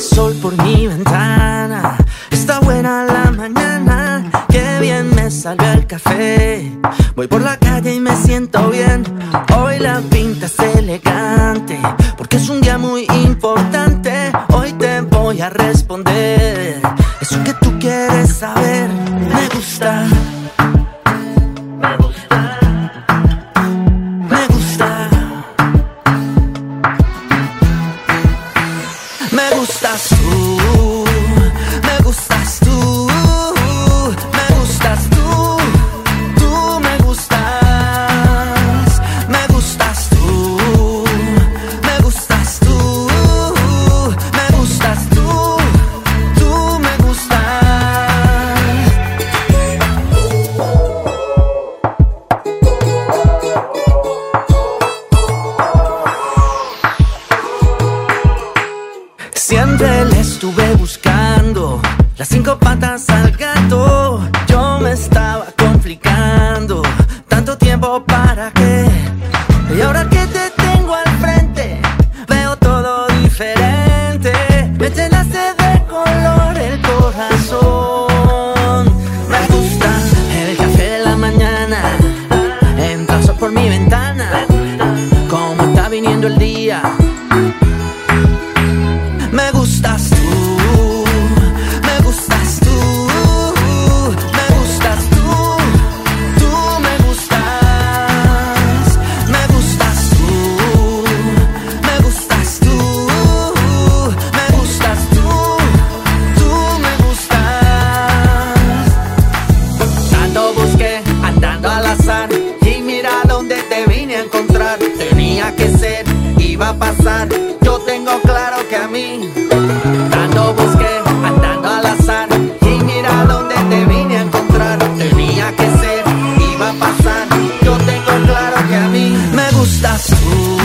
el sol por mi ventana. Está buena la mañana, qué bien me salió el café. Voy por la calle y me siento bien. Hoy la pinta es elegante, porque es un día muy importante. Hoy te voy a responder eso que tú quieres saber. Me gusta Me gustas tú, Siempre le estuve buscando las cinco patas al gato. Yo me estaba complicando. Tanto tiempo para qué. Y ahora que te tengo al frente, veo todo diferente. Me llenaste de color el corazón. Me gusta el café de la mañana. Entras por mi ventana. Como está viniendo el día. busqué andando al azar y mira dónde te vine a encontrar. Tenía que ser, iba a pasar. Yo tengo claro que a mí lo busqué andando al azar y mira dónde te vine a encontrar. Tenía que ser, iba a pasar. Yo tengo claro que a mí me gustas tú